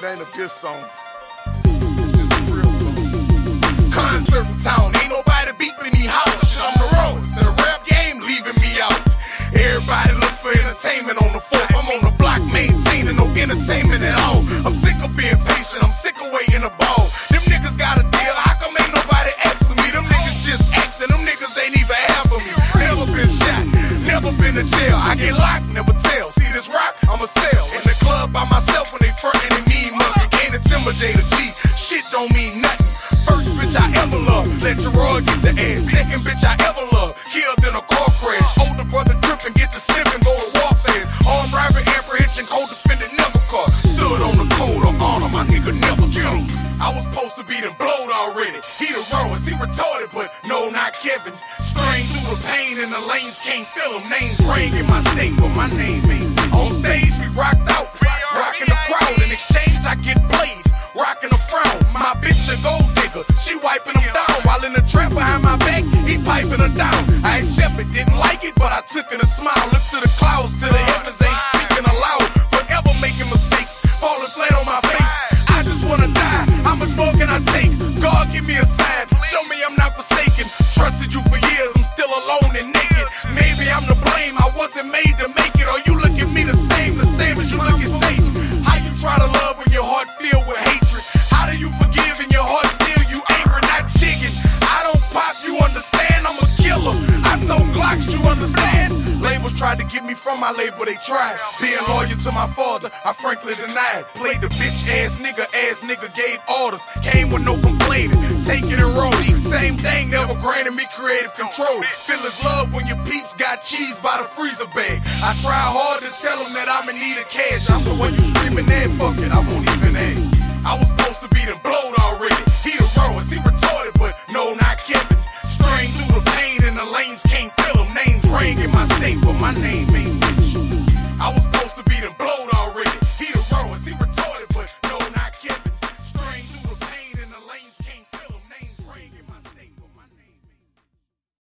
It ain't a diss song. It's a real song. Concert town, ain't nobody beeping me holler. Shit, I'm the rawest. In the rap game, leaving me out. Everybody look for entertainment on the fourth. I'm on the block, maintaining no entertainment at all. I'm sick of being patient, I'm sick of waiting the ball. Them niggas got a deal, how come ain't nobody asking me? Them niggas just acting, them niggas ain't even of me. Never been shot, never been to jail. I get locked, never tell. Don't mean nothing. First bitch I ever loved, let Gerard get the ass. Second bitch I ever loved, killed in a car crash. Older brother trippin', get the sip and go to warfare. Armed robbery, apprehension, co-defendant never caught. Stood on the code of honor, my nigga never killed. Him. I was supposed to be them blowed already. He the rawest, he retarded, but no, not Kevin. Strain through the pain and the lanes can't feel him. Names ring in my state, but my name ain't. On stage, we rocked from my label, they tried. Being loyal to my father, I frankly denied. Played the bitch ass nigga, ass nigga gave orders. Came with no complaining, taking it wrong. Same thing, never granted me creative control. Feel his love when your peeps got cheese by the freezer bag. I try hard to tell them that I'm in need of cash. I'm the one you screaming at, fuck it, I won't even ask. I was supposed to be the blowed already. He the rawest, he retarded, but no, not Kevin. Strain through the pain and the lanes can't feel him. Names ring in my state, but my name ain't.